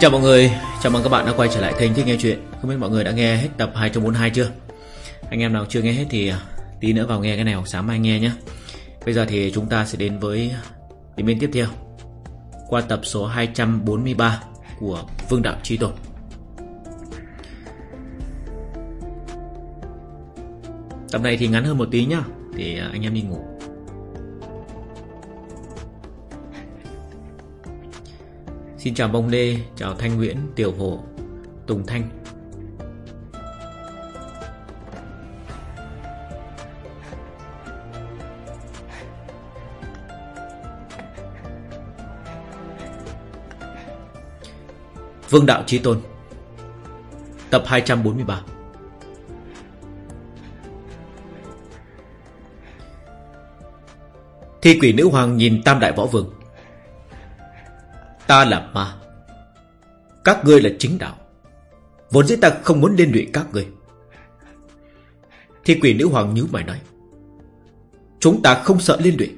Xin chào mọi người, chào mừng các bạn đã quay trở lại kênh Thích Nghe Chuyện. Không biết mọi người đã nghe hết tập 242 chưa? Anh em nào chưa nghe hết thì à, tí nữa vào nghe cái này hoặc sáng mai nghe nhé Bây giờ thì chúng ta sẽ đến với à, điểm bên tiếp theo. Qua tập số 243 của Vương Đạo Trí Tôn. Tập này thì ngắn hơn một tí nhá. Thì à, anh em đi ngủ. Xin chào Bông Lê, chào Thanh Nguyễn, Tiểu Hổ, Tùng Thanh. Vương Đạo Chí Tôn Tập 243 Thi quỷ nữ hoàng nhìn Tam Đại Võ Vương. Ta là ma. Các ngươi là chính đạo. Vốn dĩ ta không muốn liên lụy các ngươi. Thi quỷ nữ hoàng nhíu mày nói Chúng ta không sợ liên lụy.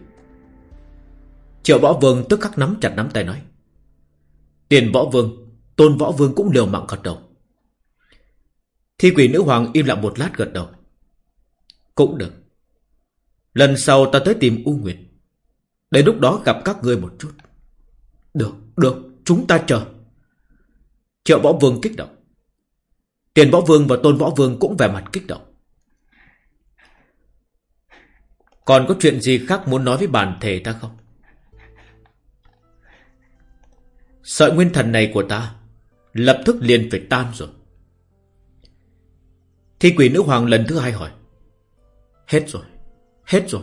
Triệu võ vương tức khắc nắm chặt nắm tay nói Tiền võ vương Tôn võ vương cũng liều mạng gật đầu. Thi quỷ nữ hoàng im lặng một lát gật đầu Cũng được. Lần sau ta tới tìm U Nguyệt. Để lúc đó gặp các ngươi một chút. Được, được, chúng ta chờ. Triệu võ vương kích động. Tiền võ vương và tôn võ vương cũng vẻ mặt kích động. Còn có chuyện gì khác muốn nói với bản thể ta không? Sợi nguyên thần này của ta Lập tức liền phải tan rồi. Thi quỷ nữ hoàng lần thứ hai hỏi. Hết rồi Hết rồi.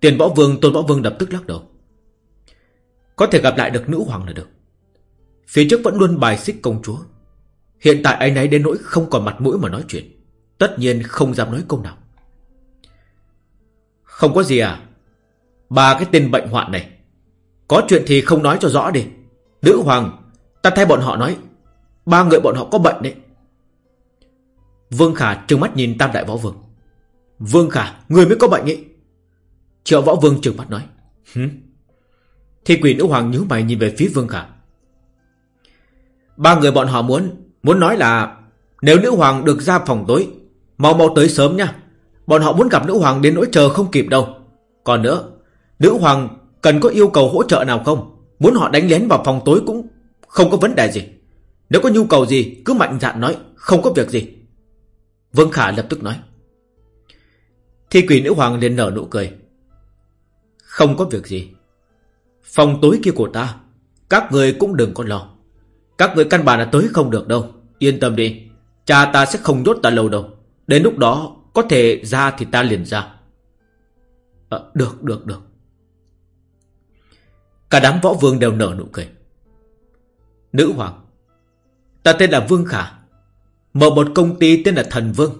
Tiền võ vương tôn võ vương lập tức lắc đầu. Có thể gặp lại được nữ hoàng là được. Phía trước vẫn luôn bài xích công chúa. Hiện tại anh ấy đến nỗi không còn mặt mũi mà nói chuyện. Tất nhiên không dám nói câu nào. Không có gì à? Ba cái tên bệnh hoạn này. Có chuyện thì không nói cho rõ đi. Nữ hoàng, Ta thay bọn họ nói. Ba người bọn họ có bệnh đấy. Vương Khả trừng mắt nhìn Tam Đại Võ Vương. Vương Khả, Người mới có bệnh ấy. Triệu Võ Vương trừng mắt nói. Hứ thì quỷ nữ hoàng nhíu mày nhìn về phía Vương Khả. Ba người bọn họ muốn Muốn nói là Nếu nữ hoàng được ra phòng tối, Mau mau tới sớm nha. Bọn họ muốn gặp nữ hoàng đến nỗi chờ không kịp đâu. Còn nữa, Nữ hoàng cần có yêu cầu hỗ trợ nào không? Muốn họ đánh lén vào phòng tối cũng Không có vấn đề gì. Nếu có nhu cầu gì, cứ mạnh dạn nói, Không có việc gì. Vương Khả lập tức nói. Thi quỷ nữ hoàng liền nở nụ cười. Không có việc gì. Phòng tối kia của ta Các người cũng đừng có lo. Các người căn bản là tới không được đâu. Yên tâm đi Cha ta sẽ không nhốt ta lâu đâu. Đến lúc đó có thể ra thì ta liền ra. À, Được được được. Cả đám võ vương đều nở nụ cười. Nữ hoàng Ta tên là Vương Khả Mở một công ty tên là Thần Vương.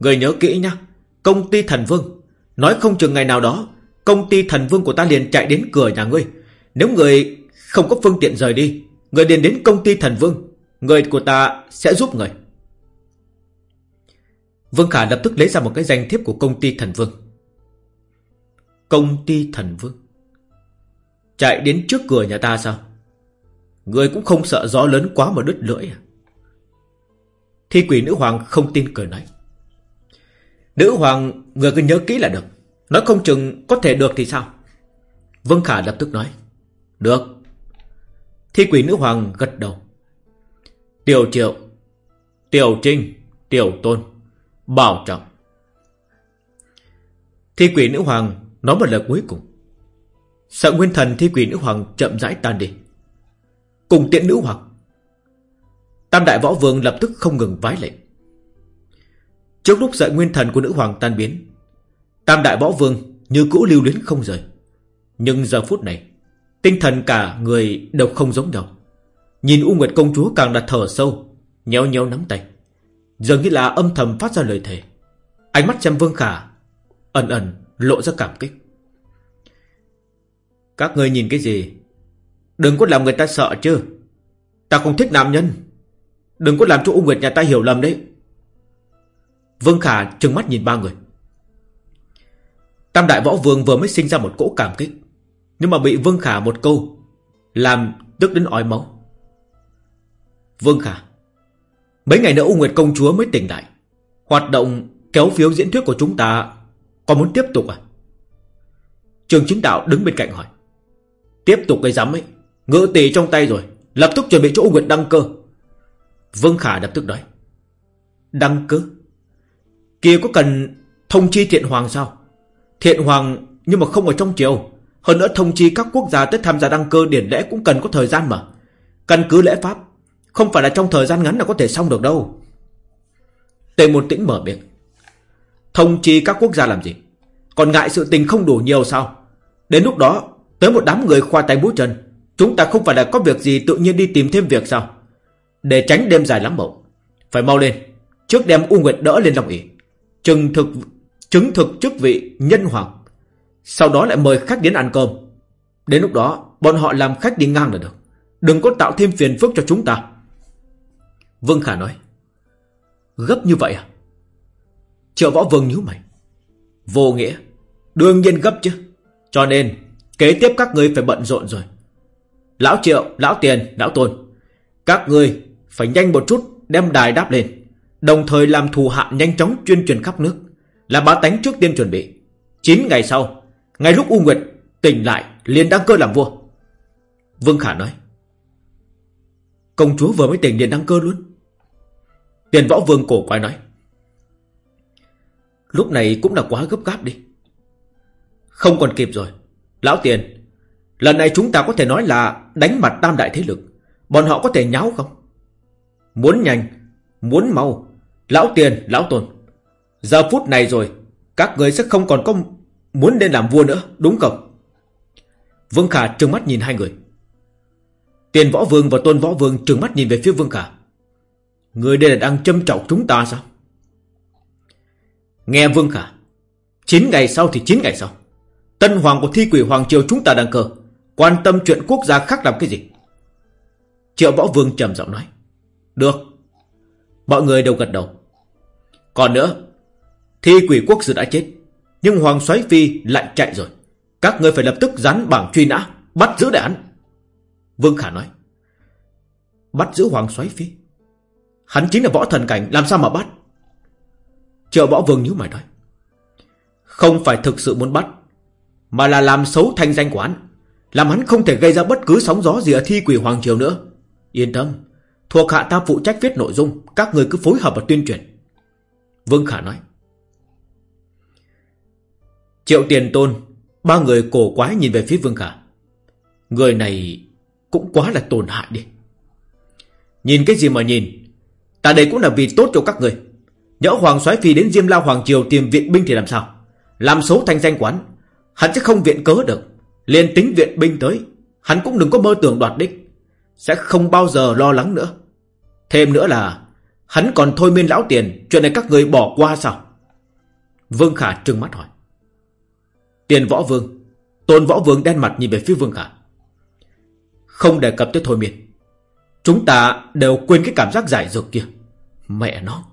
Người nhớ kỹ nhá Công ty Thần Vương Nói không chừng ngày nào đó Công ty Thần Vương của ta liền chạy đến cửa nhà ngươi. Nếu người không có phương tiện rời đi, Người liền đến công ty Thần Vương. Người của ta sẽ giúp người. Vương Khả lập tức lấy ra một cái danh thiếp của công ty Thần Vương. Công ty Thần Vương. Chạy đến trước cửa nhà ta sao? Người cũng không sợ gió lớn quá mà đứt lưỡi à? Thi quỷ nữ hoàng không tin cười nói. Nữ hoàng, Người cứ nhớ kỹ là được. Nói không chừng có thể được thì sao? Vương Khả lập tức nói. Được. Thi quỷ nữ hoàng gật đầu. Tiểu triệu, Tiểu trinh, Tiểu tôn, Bảo trọng. Thi quỷ nữ hoàng Nói một lời cuối cùng. Sợ nguyên thần thi quỷ nữ hoàng chậm rãi tan đi. Cùng tiện nữ hoàng. Tam đại võ vương lập tức không ngừng vái lệnh Trước lúc dậy nguyên thần của nữ hoàng tan biến Tam đại võ vương như cũ lưu luyến không rời. Nhưng giờ phút này, Tinh thần cả người đều không giống nhau. Nhìn U Nguyệt công chúa càng đặt thở sâu, Nhéo nhéo nắm tay. Dường như là âm thầm phát ra lời thề. Ánh mắt xem Vương Khả Ẩn ẩn lộ ra cảm kích. Các người nhìn cái gì? Đừng có làm người ta sợ chứ. Ta không thích nam nhân. Đừng có làm cho U Nguyệt nhà ta hiểu lầm đấy. Vương Khả trừng mắt nhìn ba người. Tam đại võ vương vừa mới sinh ra một cỗ cảm kích. Nhưng mà bị Vương Khả một câu Làm tức đến ói máu. Vương Khả, Mấy ngày nữa U Nguyệt Công Chúa mới tỉnh lại. Hoạt động kéo phiếu diễn thuyết của chúng ta Còn muốn tiếp tục à? Trường chính đạo đứng bên cạnh hỏi. Tiếp tục cái giám ấy, Ngự tỷ trong tay rồi, Lập tức chuẩn bị chỗ U Nguyệt đăng cơ. Vương Khả lập tức nói. Đăng cơ? Kia có cần thông chi thiện hoàng sao? Thiện hoàng nhưng mà không ở trong triều. Hơn nữa thông chi các quốc gia tới tham gia đăng cơ điển lễ cũng cần có thời gian mà. Căn cứ lễ pháp, Không phải là trong thời gian ngắn là có thể xong được đâu. Tề một tĩnh mở miệng. Thông chi các quốc gia làm gì? Còn ngại sự tình không đủ nhiều sao? Đến lúc đó, Tới một đám người khoa tay bút chân, Chúng ta không phải là có việc gì tự nhiên đi tìm thêm việc sao? Để tránh đêm dài lắm mộng Phải mau lên, Trước đem U Nguyệt đỡ lên lòng ỉ Trừng thực Chứng thực chức vị nhân hoàng Sau đó lại mời khách đến ăn cơm. Đến lúc đó bọn họ làm khách đi ngang là được. Đừng có tạo thêm phiền phức cho chúng ta. Vương Khả nói. Gấp như vậy à? Triệu võ vương nhíu mày. Vô nghĩa. Đương nhiên gấp chứ. Cho nên kế tiếp các người phải bận rộn rồi. Lão Triệu, Lão Tiền, Lão Tôn Các người phải nhanh một chút đem đài đáp lên Đồng thời làm thù hạ nhanh chóng chuyên truyền khắp nước. Là bá tánh trước tiên chuẩn bị. 9 ngày sau Ngay lúc U Nguyệt tỉnh lại liền đăng cơ làm vua. Vương Khả nói Công chúa vừa mới tỉnh liền đăng cơ luôn. Tiền võ vương cổ quái nói Lúc này cũng là quá gấp gáp đi. Không còn kịp rồi. Lão tiền Lần này chúng ta có thể nói là Đánh mặt tam đại thế lực. Bọn họ có thể nháo không? Muốn nhanh Muốn mau. Lão tiền, lão tôn Giờ phút này rồi Các người sẽ không còn có Muốn nên làm vua nữa, đúng không? Vương Khả trừng mắt nhìn hai người. Tiền võ vương và tôn võ vương trừng mắt nhìn về phía Vương Khả. Người đây là đang châm trọng chúng ta sao? Nghe Vương Khả chín ngày sau thì chín ngày sau Tân hoàng của thi quỷ hoàng triều chúng ta đang cờ Quan tâm chuyện quốc gia khác làm cái gì? Triệu võ vương trầm giọng nói Được. Mọi người đều gật đầu. Còn nữa Thi quỷ quốc sư đã chết, Nhưng Hoàng soái Phi lại chạy rồi. Các người phải lập tức dán bảng truy nã, Bắt giữ đại án. Vương Khả nói. Bắt giữ Hoàng soái Phi? Hắn chính là võ thần cảnh, Làm sao mà bắt? Trợ võ vương nhíu mày nói. Không phải thực sự muốn bắt, Mà là làm xấu thanh danh của hắn, Làm hắn không thể gây ra bất cứ sóng gió gì Ở thi quỷ Hoàng Triều nữa. Yên tâm, Thuộc hạ ta phụ trách viết nội dung, Các người cứ phối hợp và tuyên truyền. Vương Khả nói. Triệu tiền tôn, Ba người cổ quái nhìn về phía Vương Khả. Người này Cũng quá là tổn hại đi. Nhìn cái gì mà nhìn? Ta đây cũng là vì tốt cho các người. Nhỡ Hoàng soái Phi đến Diêm La Hoàng Triều tìm viện binh thì làm sao? Làm xấu thanh danh quán, Hắn sẽ không viện cớ được. Liền tính viện binh tới, Hắn cũng đừng có mơ tưởng đoạt đích. Sẽ không bao giờ lo lắng nữa. Thêm nữa là, Hắn còn thôi miên lão tiền, Chuyện này các người bỏ qua sao? Vương Khả trừng mắt hỏi. Tiền võ vương. Tôn võ vương đen mặt nhìn về phía Vương Khả Không đề cập tới thôi miên. Chúng ta đều quên cái cảm giác giải dược kia. Mẹ nó,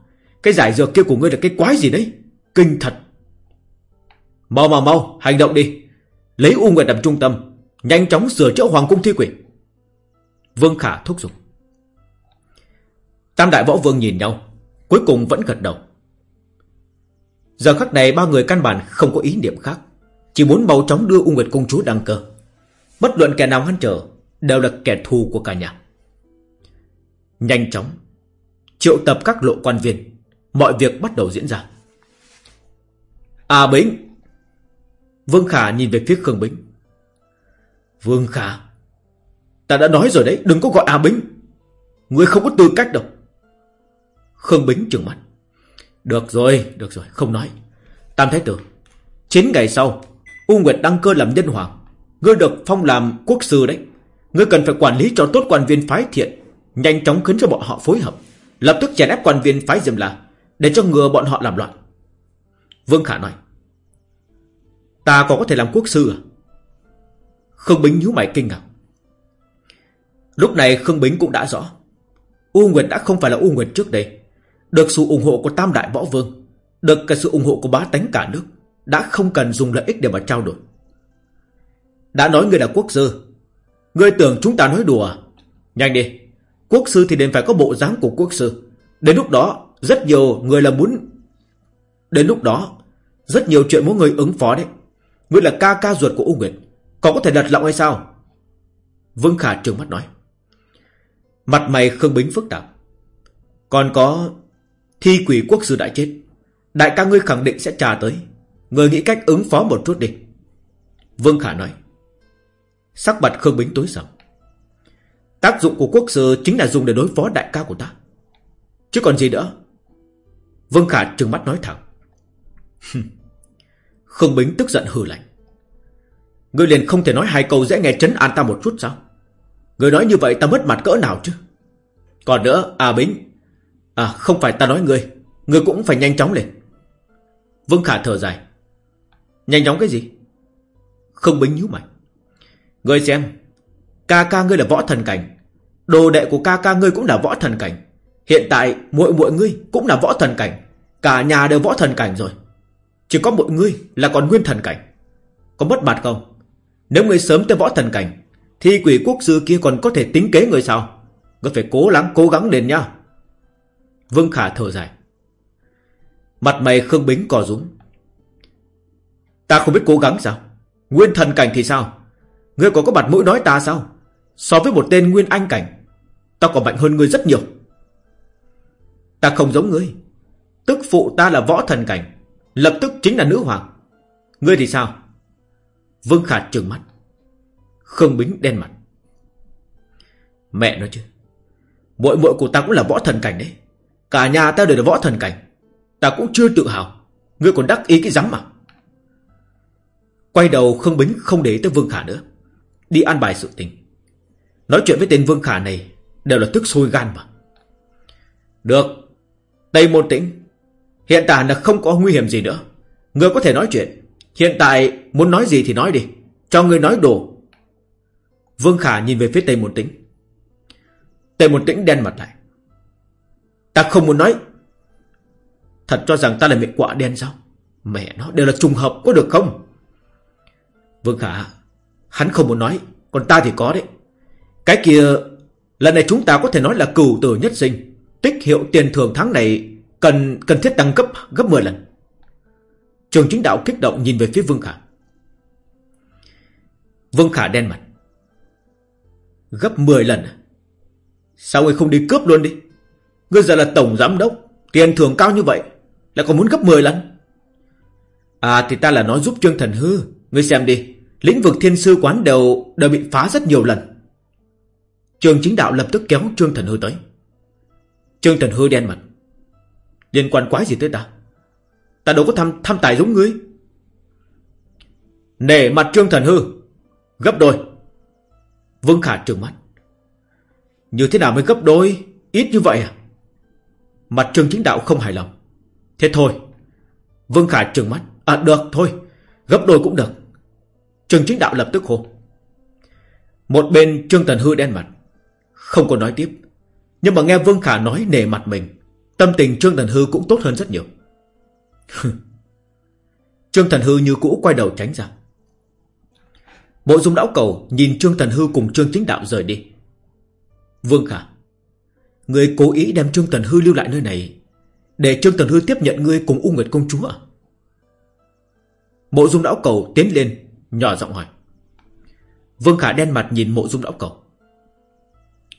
Cái giải dược kia của ngươi là cái quái gì đấy? Kinh thật. Mau mau mau, hành động đi. Lấy U Nguyệt làm trung tâm, Nhanh chóng sửa chữa Hoàng cung thi quỷ. Vương Khả thúc giục. Tam đại võ vương nhìn nhau, Cuối cùng vẫn gật đầu. Giờ khắc này ba người căn bản không có ý niệm khác. Chỉ muốn mau chóng đưa U Nguyệt Công Chúa đăng cơ. Bất luận kẻ nào ngăn trở Đều là kẻ thù của cả nhà. Nhanh chóng Triệu tập các lộ quan viên. Mọi việc bắt đầu diễn ra. À Bính! Vương Khả nhìn về phía Khương Bính. Vương Khả Ta đã nói rồi đấy Đừng có gọi A Bính. Ngươi không có tư cách đâu. Khương Bính trừng mắt. Được rồi, được rồi, không nói. Tam Thái Tử Chín ngày sau U Nguyệt đăng cơ làm nhân hoàng. Ngươi được phong làm quốc sư đấy. Ngươi cần phải quản lý cho tốt quan viên phái thiện, Nhanh chóng khiến cho bọn họ phối hợp. Lập tức chèn ép quan viên phái Diêm La, Để cho ngừa bọn họ làm loạn. Vương Khả nói, Ta còn có thể làm quốc sư à? Khương Bính nhíu mày kinh ngạc. Lúc này Khương Bính cũng đã rõ, U Nguyệt đã không phải là U Nguyệt trước đây. Được sự ủng hộ của Tam Đại Võ Vương, Được cả sự ủng hộ của bá tánh cả nước đã không cần dùng lợi ích để mà trao đổi. Đã nói người là quốc sư, Ngươi tưởng chúng ta nói đùa. À? Nhanh đi, Quốc sư thì nên phải có bộ dáng của quốc sư. Đến lúc đó, Rất nhiều người là muốn Đến lúc đó, Rất nhiều chuyện muốn người ứng phó đấy. Ngươi là ca ca ruột của U Nguyệt, Còn có thể đặt lọng hay sao? Vương Khả trừng mắt nói. Mặt mày Khương Bính phức tạp. Còn có Thi quỷ quốc sư đã chết, Đại ca ngươi khẳng định sẽ trả tới. Người nghĩ cách ứng phó một chút đi. Vương Khả nói. Sắc mặt Khương Bính tối sầm. Tác dụng của quốc sư chính là dùng để đối phó đại ca của ta. Chứ còn gì nữa? Vương Khả trừng mắt nói thẳng. Khương Bính tức giận hừ lạnh. Ngươi liền không thể nói hai câu dễ nghe chấn an ta một chút sao? Ngươi nói như vậy ta mất mặt cỡ nào chứ? Còn nữa À Bính. À không phải ta nói ngươi. Ngươi cũng phải nhanh chóng lên. Vương Khả thở dài. Nhanh chóng cái gì? Không Bính nhíu mày Ngươi xem, Ca ca ngươi là võ thần cảnh. Đồ đệ của ca ca ngươi cũng là võ thần cảnh. Hiện tại muội muội ngươi cũng là võ thần cảnh. Cả nhà đều võ thần cảnh rồi. Chỉ có một ngươi là còn nguyên thần cảnh. Có mất mặt không? Nếu ngươi sớm tới võ thần cảnh Thì quỷ quốc sư kia còn có thể tính kế người sao? Ngươi phải cố gắng cố gắng lên nha Vương Khả thở dài. Mặt mày Khương Bính cò rúm. Ta không biết cố gắng sao? Nguyên thần cảnh thì sao? Ngươi còn có mặt mũi nói ta sao? So với một tên Nguyên Anh cảnh, Ta còn mạnh hơn ngươi rất nhiều. Ta không giống ngươi. Tức phụ ta là võ thần cảnh, Lập tức chính là nữ hoàng. Ngươi thì sao? Vương Khả trừng mắt. Khương Bính đen mặt. Mẹ nói chứ Mội mội của ta cũng là võ thần cảnh đấy. Cả nhà ta đều là võ thần cảnh. Ta cũng chưa tự hào. Ngươi còn đắc ý cái rắm mà. Quay đầu Khương Bính không để tới Vương Khả nữa. Đi an bài sự tình. Nói chuyện với tên Vương Khả này Đều là tức sôi gan mà. Được, Tây Môn Tĩnh, Hiện tại là không có nguy hiểm gì nữa. Ngươi có thể nói chuyện. Hiện tại muốn nói gì thì nói đi. Cho ngươi nói đồ Vương Khả nhìn về phía Tây Môn Tĩnh. Tây Môn Tĩnh đen mặt lại. Ta không muốn nói. Thật cho rằng ta là mẹ quạ đen sao? Mẹ nó, đều là trùng hợp có được không? Vương Khả Hắn không muốn nói, Còn ta thì có đấy. Cái kia, Lần này chúng ta có thể nói là cửu tử nhất sinh. Tích hiệu tiền thưởng tháng này Cần cần thiết tăng cấp gấp 10 lần. Trường chính đạo kích động nhìn về phía Vương Khả Vương Khả đen mặt. Gấp 10 lần à? Sao ngươi không đi cướp luôn đi? Ngươi giờ là tổng giám đốc, Tiền thưởng cao như vậy, Lại còn muốn gấp 10 lần? À thì ta là nói giúp Trương Thần Hư, Ngươi xem đi. Lĩnh vực thiên sư quán đều đều bị phá rất nhiều lần. Trường chính đạo lập tức kéo Trương Thần Hư tới. Trương Thần Hư đen mặt. Liên quan quái gì tới ta? Ta đâu có tham, tham tài giống ngươi. Nể mặt Trương Thần Hư. Gấp đôi. Vương Khả trừng mắt. Như thế nào mới gấp đôi? Ít như vậy à? Mặt Trương Chính Đạo không hài lòng. Thế thôi. Vương Khả trừng mắt. À được thôi. Gấp đôi cũng được. Trương Chính Đạo lập tức hô. Một bên Trương tần Hư đen mặt. Không có nói tiếp. Nhưng mà nghe Vương Khả nói nề mặt mình, Tâm tình Trương tần Hư cũng tốt hơn rất nhiều. Trương tần Hư như cũ quay đầu tránh ra. Bộ dung đảo cầu Nhìn Trương tần Hư cùng Trương Chính Đạo rời đi. Vương Khả, Người cố ý đem Trương tần Hư lưu lại nơi này Để Trương tần Hư tiếp nhận ngươi cùng U Nguyệt Công Chúa à? bộ dung đảo cầu tiến lên Nhỏ giọng hỏi. Vương Khả đen mặt nhìn mộ dung lão cầu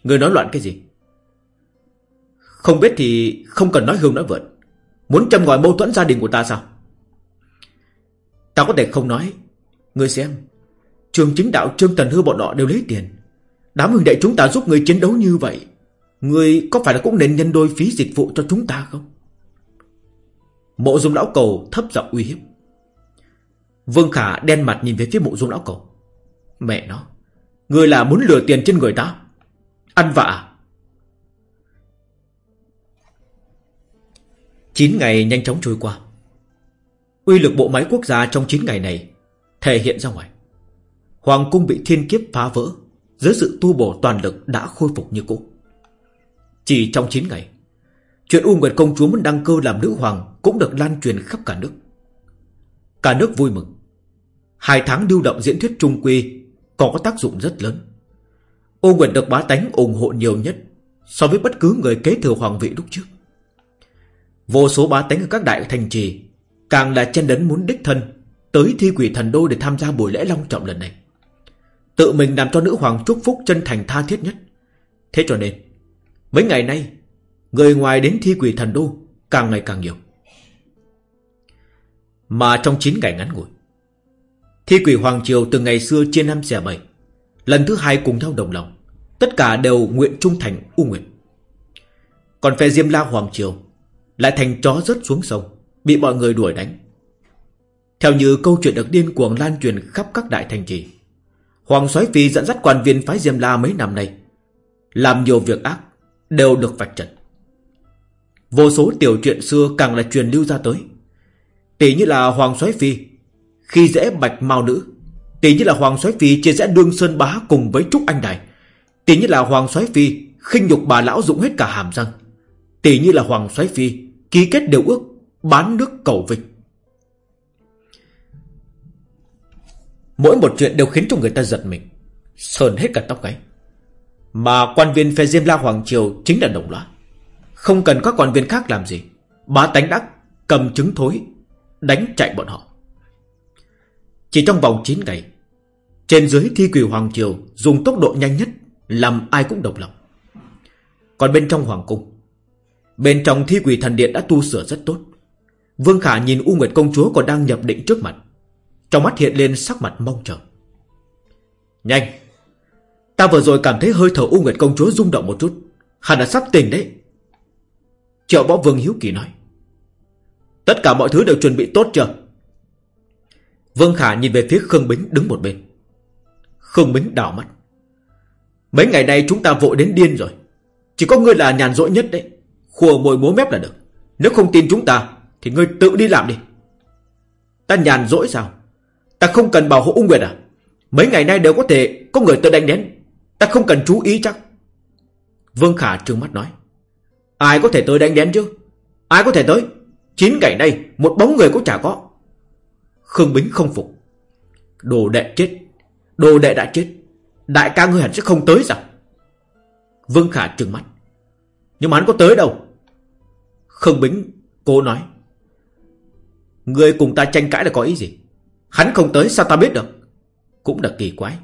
Người nói loạn cái gì? Không biết thì Không cần nói hương nói vượn. Muốn châm ngòi mâu thuẫn gia đình của ta sao? Ta có thể không nói. Người xem, Trường chính đạo Trương Tần Hư bọn họ đều lấy tiền. Đám huynh đệ chúng ta giúp người chiến đấu như vậy Người có phải là cũng nên nhân đôi phí dịch vụ cho chúng ta không? Mộ dung lão cầu thấp giọng uy hiếp. Vương Khả đen mặt nhìn về phía mộ dung lão cầu Mẹ nó, Người là muốn lừa tiền trên người ta. Ăn vạ? À? Chín ngày nhanh chóng trôi qua. Uy lực bộ máy quốc gia trong 9 ngày này Thể hiện ra ngoài. Hoàng cung bị thiên kiếp phá vỡ Dưới sự tu bổ toàn lực đã khôi phục như cũ. Chỉ trong 9 ngày, Chuyện U Nguyệt Công Chúa muốn đăng cơ làm nữ hoàng Cũng được lan truyền khắp cả nước. Cả nước vui mừng. Hai tháng lưu động diễn thuyết trung quy Còn có tác dụng rất lớn. Ô Nguyệt được bá tánh ủng hộ nhiều nhất So với bất cứ người kế thừa hoàng vị lúc trước. Vô số bá tánh ở các đại thành trì Càng là chen đấn muốn đích thân Tới thi quỷ thần đô để tham gia buổi lễ long trọng lần này. Tự mình làm cho nữ hoàng chúc phúc chân thành tha thiết nhất. Thế cho nên, Mấy ngày nay, Người ngoài đến thi quỷ thần đô Càng ngày càng nhiều. Mà trong 9 ngày ngắn ngủi Thi quỷ Hoàng Triều từ ngày xưa chia năm xẻ bảy. Lần thứ hai cùng nhau đồng lòng, Tất cả đều nguyện trung thành U Nguyệt. Còn phe Diêm La Hoàng Triều Lại thành chó rớt xuống sông, Bị mọi người đuổi đánh. Theo như câu chuyện được điên cuồng lan truyền khắp các đại thành trì, Hoàng soái Phi dẫn dắt quan viên phái Diêm La mấy năm nay, Làm nhiều việc ác, Đều được vạch trần. Vô số tiểu chuyện xưa càng là truyền lưu ra tới. Tỷ như là Hoàng soái Phi khi dễ bạch mao nữ. Tỷ như là Hoàng soái Phi chia rẽ đương sơn bá cùng với Trúc Anh Đài. Tỷ như là Hoàng soái Phi khinh nhục bà lão dụng hết cả hàm răng. Tỷ như là Hoàng soái Phi ký kết điều ước bán nước cầu vịnh. Mỗi một chuyện đều khiến cho người ta giật mình, Sờn hết cả tóc gáy. Mà quan viên phe Diêm La Hoàng Triều Chính là đồng loạt. Không cần các quan viên khác làm gì, Bá tánh đắc cầm chứng thối, Đánh chạy bọn họ. Chỉ trong vòng 9 ngày, Trên dưới thi quỷ Hoàng Triều Dùng tốc độ nhanh nhất Làm ai cũng độc lòng. Còn bên trong Hoàng Cung, Bên trong thi quỷ thần điện đã tu sửa rất tốt. Vương Khả nhìn U Nguyệt Công Chúa còn đang nhập định trước mặt, trong mắt hiện lên sắc mặt mong chờ. Nhanh, Ta vừa rồi cảm thấy hơi thở U Nguyệt Công Chúa rung động một chút, Hẳn là sắp tỉnh đấy. Triệu Võ Vương Hiếu Kỳ nói. Tất cả mọi thứ đều chuẩn bị tốt chưa? Vương Khả nhìn về phía Khương Bính đứng một bên. Khương Bính đảo mắt. Mấy ngày nay chúng ta vội đến điên rồi. Chỉ có ngươi là nhàn rỗi nhất đấy. Khùa mồi múa mép là được. Nếu không tin chúng ta, Thì ngươi tự đi làm đi. Ta nhàn rỗi sao? Ta không cần bảo hộ ung nguyệt à? Mấy ngày nay đều có thể có người tới đánh đến. Ta không cần chú ý chắc. Vương Khả trừng mắt nói. Ai có thể tới đánh đến chứ? Ai có thể tới? Chín ngày nay, một bóng người cũng chả có. Khương Bính không phục. Đồ đệ chết. Đồ đệ đã chết. Đại ca ngươi hẳn sẽ không tới sao? Vương Khả trừng mắt. Nhưng mà hắn có tới đâu? Khương Bính cố nói. Ngươi cùng ta tranh cãi là có ý gì? Hắn không tới sao ta biết được? Cũng là kỳ quái.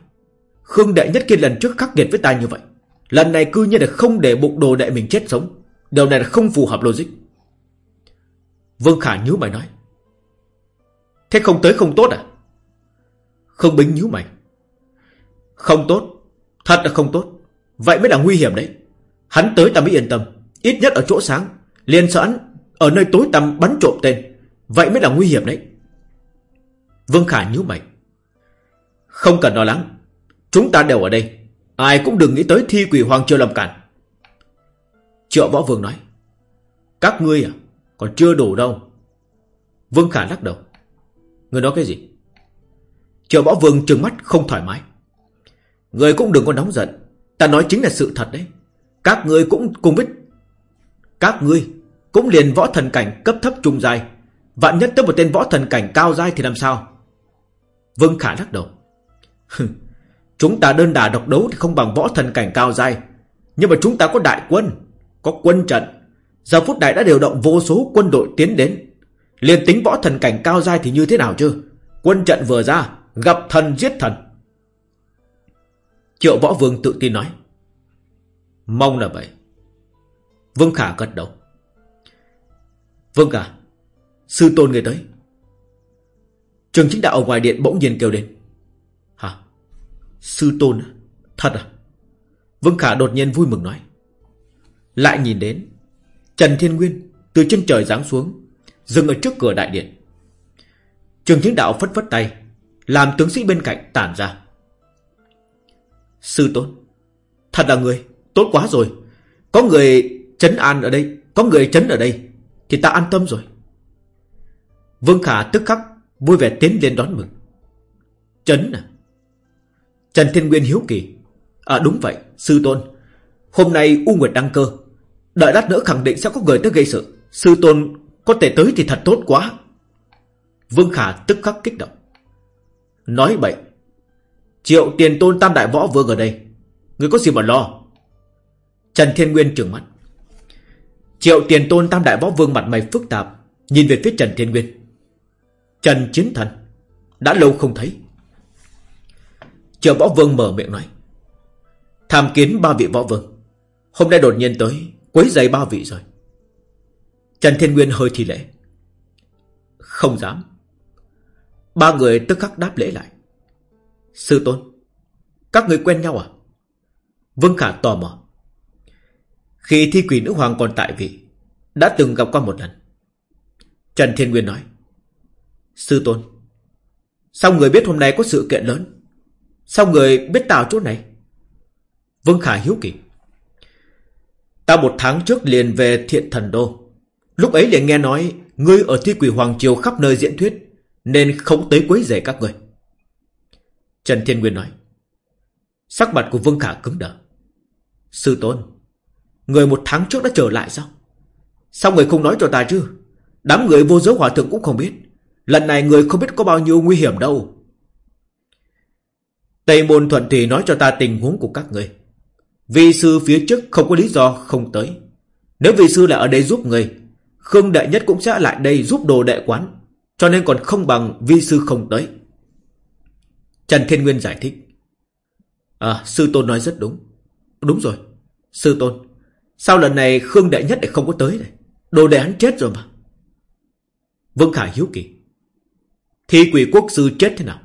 Khương đệ nhất kia lần trước khắc nghiệt với ta như vậy. Lần này cư nhiên là không để bụng đồ đệ mình chết sống. Điều này là không phù hợp logic. Vương Khả nhíu mày nói. Thế không tới không tốt à không Bính nhíu mày Không tốt, Thật là không tốt Vậy mới là nguy hiểm đấy Hắn tới ta mới yên tâm Ít nhất ở chỗ sáng, Liền sợ hắn ở nơi tối tăm bắn trộm tên Vậy mới là nguy hiểm đấy Vương Khả nhíu mày. Không cần lo lắng. Chúng ta đều ở đây. Ai cũng đừng nghĩ tới thi quỷ hoàng chưa làm cản. Triệu Võ Vương nói. Các ngươi à? Còn chưa đủ đâu. Vương Khả lắc đầu. Người nói cái gì? Triệu Võ Vương trừng mắt không thoải mái. Người cũng đừng có nóng giận. Ta nói chính là sự thật đấy. Các ngươi cũng cùng với... Các ngươi cũng liền võ thần cảnh cấp thấp trung dài. Vạn nhất tới một tên võ thần cảnh cao dai thì làm sao? Vương Khả lắc đầu. chúng ta đơn đà độc đấu thì không bằng võ thần cảnh cao dai. Nhưng mà chúng ta có đại quân, có quân trận. Giờ phút này đã điều động vô số quân đội tiến đến liền tính võ thần cảnh cao dai thì như thế nào chứ? Quân trận vừa ra, gặp thần giết thần. Triệu võ vương tự tin nói. Mong là vậy. Vương Khả gật đầu. Vương Khả, sư tôn người tới. Trường chính đạo ở ngoài điện bỗng nhiên kêu lên. Hả? Sư tôn à? Thật à? Vương Khả đột nhiên vui mừng nói. Lại nhìn đến. Trần Thiên Nguyên từ trên trời giáng xuống. Dừng ở trước cửa đại điện. Trường chính đạo phất phất tay. Làm tướng sĩ bên cạnh tản ra. Sư tôn. Thật là người. Tốt quá rồi. Có người chấn an ở đây. Có người chấn ở đây. Thì ta an tâm rồi. Vương Khả tức khắc Vui vẻ tiến lên đón mừng chấn, à Trần Thiên Nguyên hiếu kỳ À đúng vậy sư tôn Hôm nay U Nguyệt đăng cơ Đợi lát nữa khẳng định sẽ có người tới gây sự Sư tôn có thể tới thì thật tốt quá. Vương Khả tức khắc kích động. Nói bậy. Triệu tiền tôn tam đại võ vương ở đây. Người có gì mà lo? Trần Thiên Nguyên trừng mắt. Triệu tiền tôn tam đại võ vương mặt mày phức tạp, Nhìn về phía Trần Thiên Nguyên. Trần Chiến Thần, Đã lâu không thấy. Triệu võ vương mở miệng nói. Tham kiến ba vị võ vương. Hôm nay đột nhiên tới, Quấy giày ba vị rồi. Trần Thiên Nguyên hơi thì lễ. Không dám. Ba người tức khắc đáp lễ lại. Sư tôn, Các người quen nhau à? Vương Khả tò mò. Khi thi quỷ nữ hoàng còn tại vị, Đã từng gặp qua một lần. Trần Thiên Nguyên nói, Sư tôn, Sao người biết hôm nay có sự kiện lớn? Sao người biết tào chỗ này? Vương Khả hiếu kỳ. Ta một tháng trước liền về thiện thần đô. Lúc ấy liền nghe nói, Ngươi ở thi quỷ Hoàng Triều khắp nơi diễn thuyết, Nên không tới quấy rầy các người Trần Thiên Nguyên nói, Sắc mặt của Vương Khả cứng đờ. Sư tôn, Người một tháng trước đã trở lại sao? Sao người không nói cho ta chứ? Đám người vô giới hòa thượng cũng không biết. Lần này người không biết có bao nhiêu nguy hiểm đâu. Tây môn thuận thì nói cho ta tình huống của các người. Vi sư phía trước không có lý do không tới. Nếu vị sư là ở đây giúp người Khương Đệ Nhất cũng sẽ lại đây giúp đồ đệ quán, Cho nên còn không bằng vi sư không tới. Trần Thiên Nguyên giải thích. À sư tôn nói rất đúng. Đúng rồi, Sư tôn. Sao lần này Khương Đệ Nhất lại không có tới này Đồ đệ hắn chết rồi mà. Vương Khả hiếu kỳ. Thi quỷ quốc sư chết thế nào?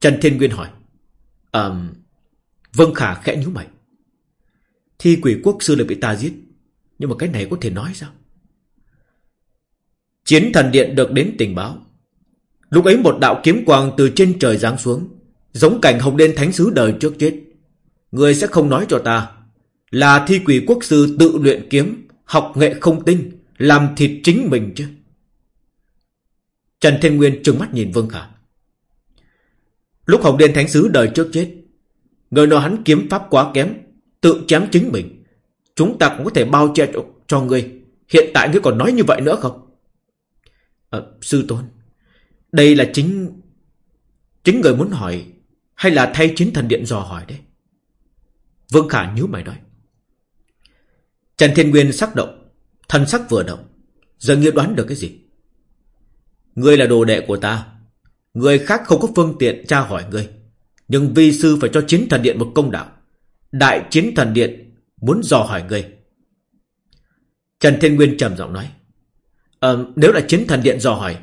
Trần Thiên Nguyên hỏi. À Vương Khả khẽ nhíu mày. Thi quỷ quốc sư lại bị ta giết. Nhưng mà cái này có thể nói sao? Chiến thần điện được đến tình báo. Lúc ấy một đạo kiếm quang từ trên trời giáng xuống Giống cảnh hồng đen thánh sứ đời trước chết. Người sẽ không nói cho ta Là thi quỷ quốc sư tự luyện kiếm Học nghệ không tinh Làm thịt chính mình chứ. Trần Thiên Nguyên trừng mắt nhìn Vương Khả. Lúc hồng đen thánh sứ đời trước chết Người nói hắn kiếm pháp quá kém Tự chém chính mình. Chúng ta cũng có thể bao che cho, cho ngươi. Hiện tại ngươi còn nói như vậy nữa không? À, Sư tôn Đây là chính Chính người muốn hỏi Hay là thay chiến thần điện dò hỏi đấy? Vương Khả nhíu mày nói. Trần Thiên Nguyên sắc động Thần sắc vừa động Giờ nghĩa đoán được cái gì? Ngươi là đồ đệ của ta Người khác không có phương tiện tra hỏi ngươi Nhưng vi sư phải cho chiến thần điện một công đạo. Đại chiến thần điện Muốn dò hỏi ngươi. Trần Thiên Nguyên trầm giọng nói à, Nếu là chiến thần điện dò hỏi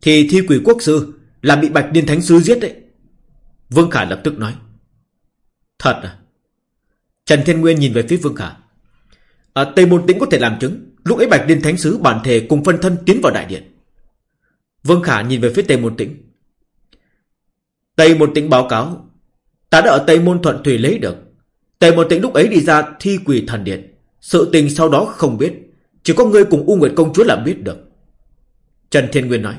Thì thi quỷ quốc sư Là bị bạch điên thánh sư giết đấy. Vương Khả lập tức nói. Thật à? Trần Thiên Nguyên nhìn về phía Vương Khả. À, Tây Môn Tĩnh có thể làm chứng Lúc ấy bạch điên thánh sứ bản thể cùng phân thân tiến vào đại điện. Vương Khả nhìn về phía Tây Môn Tĩnh. Tây Môn Tĩnh báo cáo Ta đã ở Tây Môn Thuận Thủy lấy được. Tề một tĩnh lúc ấy đi ra thi quỷ thần điện Sự tình sau đó không biết. Chỉ có ngươi cùng U Nguyệt Công Chúa là biết được. Trần Thiên Nguyên nói.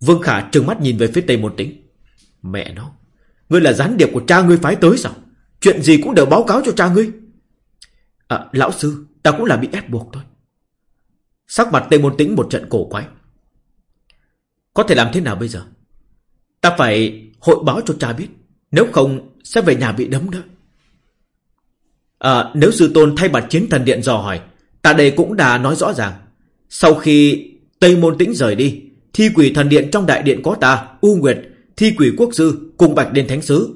Vương Khả trừng mắt nhìn về phía Tây Môn Tĩnh. Mẹ nó Ngươi là gián điệp của cha ngươi phái tới sao? Chuyện gì cũng đều báo cáo cho cha ngươi. À lão sư Ta cũng là bị ép buộc thôi. Sắc mặt Tây Môn Tĩnh một trận cổ quái. Có thể làm thế nào bây giờ? Ta phải hội báo cho cha biết. Nếu không sẽ về nhà bị đấm đó. À, nếu sư tôn thay mặt chiến thần điện dò hỏi, ta đây cũng đã nói rõ ràng. Sau khi Tây Môn Tĩnh rời đi, thi quỷ thần điện trong đại điện có ta, U Nguyệt, thi quỷ quốc sư cùng Bạch Đền Thánh Sứ.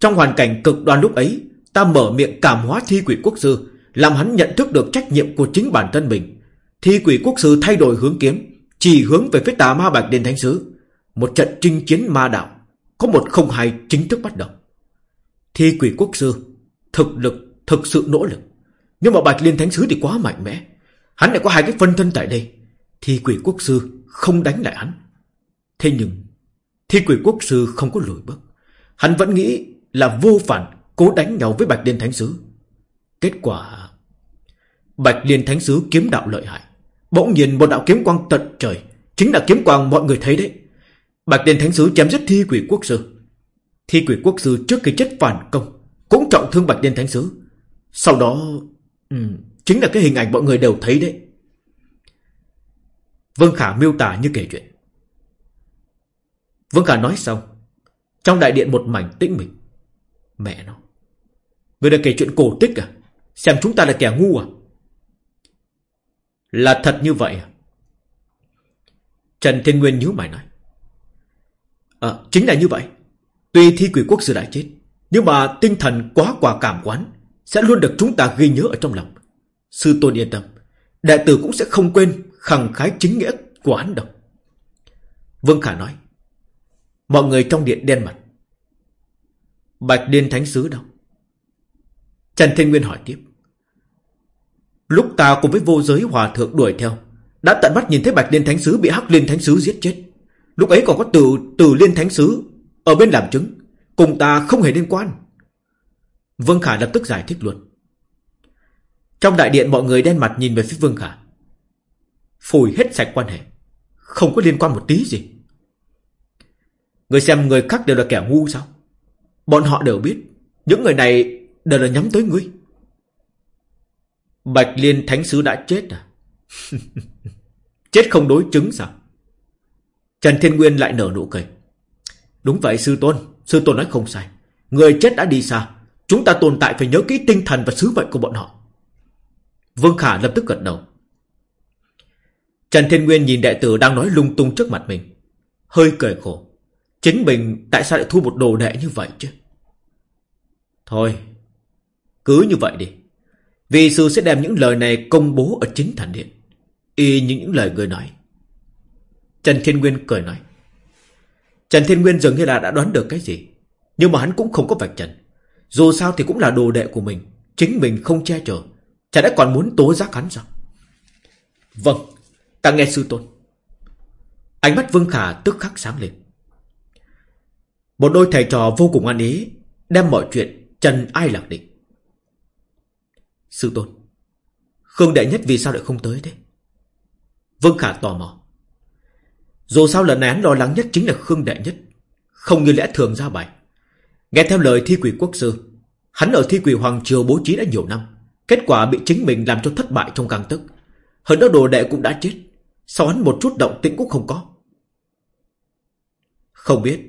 Trong hoàn cảnh cực đoan lúc ấy, ta mở miệng cảm hóa thi quỷ quốc sư, làm hắn nhận thức được trách nhiệm của chính bản thân mình. Thi quỷ quốc sư thay đổi hướng kiếm, chỉ hướng về phía tà ma Bạch Đền Thánh Sứ. Một trận chinh chiến ma đạo, có một không hai chính thức bắt đầu. Thi quỷ quốc sư, thực lực thực sự nỗ lực. Nhưng mà Bạch Liên Thánh Sứ thì quá mạnh mẽ. Hắn lại có hai cái phân thân tại đây. Thì quỷ quốc sư không đánh lại hắn. Thế nhưng, thi quỷ quốc sư không có lùi bước. Hắn vẫn nghĩ là vô phản cố đánh nhau với Bạch Liên Thánh Sứ. Kết quả... Bạch Liên Thánh Sứ kiếm đạo lợi hại. Bỗng nhiên một đạo kiếm quang tận trời. Chính là kiếm quang mọi người thấy đấy. Bạch Liên Thánh Sứ chém giết thi quỷ quốc sư. Thi quỷ quốc sư trước khi chết phản công cũng trọng thương Bạch Liên Thánh Sứ. Sau đó... Ừ, chính là cái hình ảnh mọi người đều thấy đấy. Vương Khả miêu tả như kể chuyện. Vương Khả nói xong. Trong đại điện một mảnh tĩnh mịch. Mẹ nó. Người đã kể chuyện cổ tích à? Xem chúng ta là kẻ ngu à Là thật như vậy à Trần Thiên Nguyên nhíu mày nói À chính là như vậy Tuy thi quỷ quốc sư đã chết Nhưng mà tinh thần quá quả cảm quán sẽ luôn được chúng ta ghi nhớ ở trong lòng. Sư tôn yên tâm, Đệ tử cũng sẽ không quên khẳng khái chính nghĩa của hắn đâu. Vương Khả nói, Mọi người trong điện đen mặt. Bạch Liên Thánh Sứ đâu? Trần Thiên Nguyên hỏi tiếp. Lúc ta cùng với vô giới hòa thượng đuổi theo, Đã tận mắt nhìn thấy Bạch Liên Thánh Sứ Bị Hắc Liên Thánh Sứ giết chết. Lúc ấy còn có từ từ Liên Thánh Sứ Ở bên làm chứng, Cùng ta không hề liên quan. Vương Khả lập tức giải thích luôn. Trong đại điện mọi người đen mặt nhìn về phía Vương Khả. Phủi hết sạch quan hệ. Không có liên quan một tí gì. Người xem người khác đều là kẻ ngu sao? Bọn họ đều biết, Những người này đều là nhắm tới ngươi. Bạch Liên Thánh Sứ đã chết à? Chết không đối chứng sao? Trần Thiên Nguyên lại nở nụ cười. Đúng vậy, sư tôn. Sư tôn nói không sai. Người chết đã đi xa. Chúng ta tồn tại phải nhớ kỹ tinh thần và sứ mệnh của bọn họ. Vương Khả lập tức gật đầu. Trần Thiên Nguyên nhìn đệ tử đang nói lung tung trước mặt mình. Hơi cười khổ. Chính mình tại sao lại thu một đồ đệ như vậy chứ? Thôi, Cứ như vậy đi. Vì sư sẽ đem những lời này công bố ở chính thần điện. Y như những lời người nói. Trần Thiên Nguyên cười nói. Trần Thiên Nguyên dường như là đã đoán được cái gì, Nhưng mà hắn cũng không có vạch trần. Dù sao thì cũng là đồ đệ của mình, Chính mình không che chở. Chả đã còn muốn tố giác hắn sao? Vâng Ta nghe sư tôn. Ánh mắt Vương Khả tức khắc sáng lên. Một đôi thầy trò vô cùng ăn ý, Đem mọi chuyện trần ai lạc định. Sư tôn, Khương Đệ Nhất vì sao lại không tới thế? Vương Khả tò mò. Dù sao lần này hắn lo lắng nhất chính là Khương Đệ Nhất, Không như lẽ thường ra bài. Nghe theo lời thi quỷ quốc sư, Hắn ở thi quỷ Hoàng Triều bố trí đã nhiều năm, Kết quả bị chính mình làm cho thất bại trong càng tức Hơn đó đồ đệ cũng đã chết Sao hắn một chút động tĩnh cũng không có. Không biết,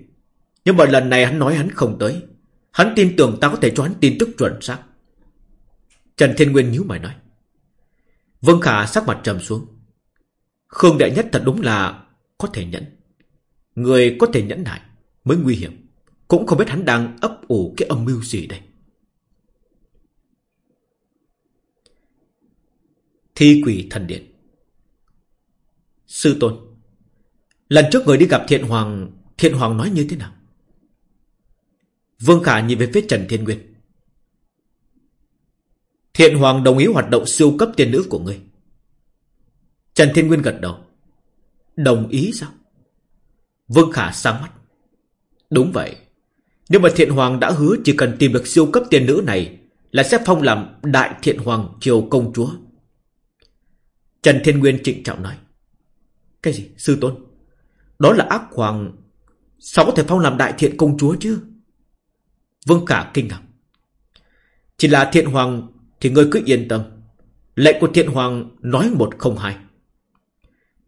Nhưng mà lần này hắn nói hắn không tới, Hắn tin tưởng ta có thể cho hắn tin tức chuẩn xác. Trần Thiên Nguyên nhíu mày nói, Vương Khả sắc mặt trầm xuống. Khương Đại Nhất thật đúng là Có thể nhẫn. Người có thể nhẫn nại mới nguy hiểm. Cũng không biết hắn đang ấp ủ cái âm mưu gì đây. Thi quỷ thần điện. Sư tôn, Lần trước người đi gặp thiện hoàng Thiện hoàng nói như thế nào? Vương Khả nhìn về phía Trần Thiên Nguyên. Thiện hoàng đồng ý hoạt động siêu cấp tiền nữ của ngươi. Trần Thiên Nguyên gật đầu. Đồng ý sao? Vương Khả sáng mắt. Đúng vậy. Nếu mà thiện hoàng đã hứa chỉ cần tìm được siêu cấp tiên nữ này, Là sẽ phong làm đại thiện hoàng triều công chúa Trần Thiên Nguyên trịnh trọng nói, cái gì? Sư tôn? Đó là ác hoàng... Sao có thể phong làm đại thiện công chúa chứ? Vương Khả kinh ngạc. Chỉ là thiện hoàng thì ngươi cứ yên tâm. Lệnh của thiện hoàng nói một không hai.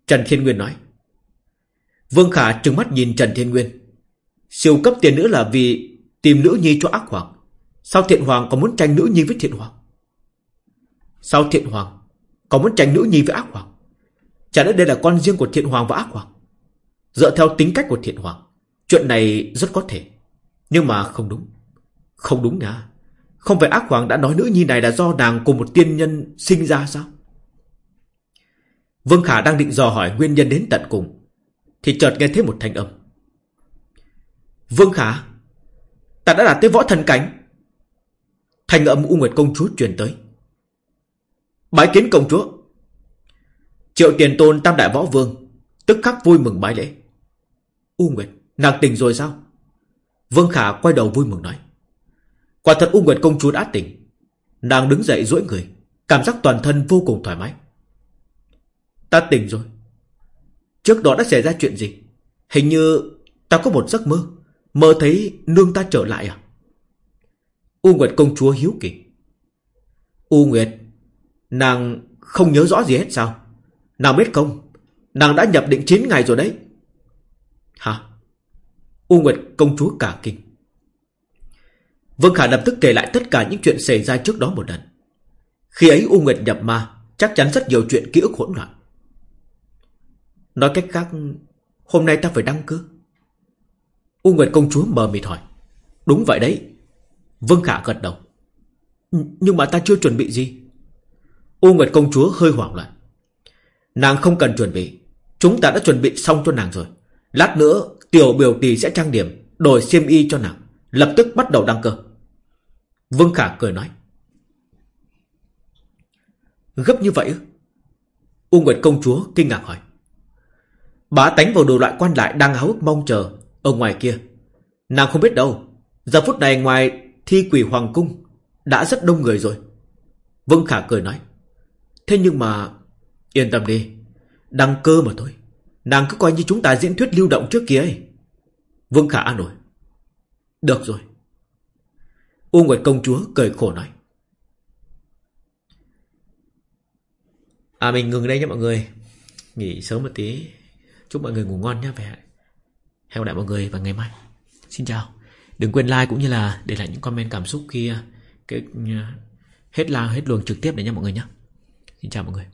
Trần Thiên Nguyên nói. Vương Khả trừng mắt nhìn Trần Thiên Nguyên. Siêu cấp tiền nữ là vì tìm nữ nhi cho ác hoàng. Sao thiện hoàng còn muốn tranh nữ nhi với thiện hoàng? Sao thiện hoàng còn muốn tranh nữ nhi với ác hoàng? Chả lẽ đây là con riêng của thiện hoàng và ác hoàng Dựa theo tính cách của thiện hoàng, Chuyện này rất có thể Nhưng mà không đúng Không đúng nha Không phải ác hoàng đã nói nữ nhi này là do nàng cùng một tiên nhân sinh ra sao Vương Khả đang định dò hỏi nguyên nhân đến tận cùng, Thì chợt nghe thấy một thanh âm Vương Khả, Ta đã đạt tới võ thần cảnh. Thanh âm U Nguyệt Công Chúa truyền tới. Bái kiến công chúa. Triệu tiền tôn, tam đại võ vương, Tức khắc vui mừng bái lễ. U Nguyệt, nàng tỉnh rồi sao? Vương Khả quay đầu vui mừng nói. Quả thật U Nguyệt công chúa đã tỉnh. Nàng đứng dậy duỗi người, Cảm giác toàn thân vô cùng thoải mái. Ta tỉnh rồi. Trước đó đã xảy ra chuyện gì? Hình như ta có một giấc mơ. Mơ thấy nương ta trở lại à? U Nguyệt công chúa hiếu kỳ. U Nguyệt, Nàng không nhớ rõ gì hết sao? Nàng biết không? Nàng đã nhập định 9 ngày rồi đấy. Hả? U Nguyệt công chúa cả kinh. Vương Khả lập tức kể lại tất cả những chuyện xảy ra trước đó một lần. Khi ấy U Nguyệt nhập ma, Chắc chắn rất nhiều chuyện ký ức hỗn loạn. Nói cách khác, Hôm nay ta phải đăng cơ. U Nguyệt công chúa mờ mịt hỏi. Đúng vậy đấy. Vương Khả gật đầu. Nhưng mà ta chưa chuẩn bị gì. U Nguyệt công chúa hơi hoảng loạn. Nàng không cần chuẩn bị. Chúng ta đã chuẩn bị xong cho nàng rồi. Lát nữa, tiểu biểu tỷ sẽ trang điểm, Đổi xiêm y cho nàng. Lập tức bắt đầu đăng cơ. Vương Khả cười nói. Gấp như vậy ư? U Nguyệt công chúa kinh ngạc hỏi. Bá tánh vào đồ loại quan lại đang háo hức mong chờ ở ngoài kia. Nàng không biết đâu, Giờ phút này ngoài thi quỷ hoàng cung Đã rất đông người rồi. Vương Khả cười nói, Thế nhưng mà, Yên tâm đi, Đăng cơ mà thôi. Nàng cứ coi như chúng ta diễn thuyết lưu động trước kia ấy. Vương Khả an ủi, Được rồi. U Nguyệt công chúa cười khổ nói À mình ngừng đây nha mọi người. Nghỉ sớm một tí. Chúc mọi người ngủ ngon nhé, Về hẹn gặp lại mọi người vào ngày mai. Xin chào. Đừng quên like cũng như là để lại những comment cảm xúc khi uh, cái uh, hết la, hết luồng trực tiếp để nha mọi người nhé. Xin chào mọi người.